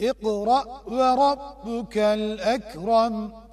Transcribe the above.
اقرأ وربك الأكرم.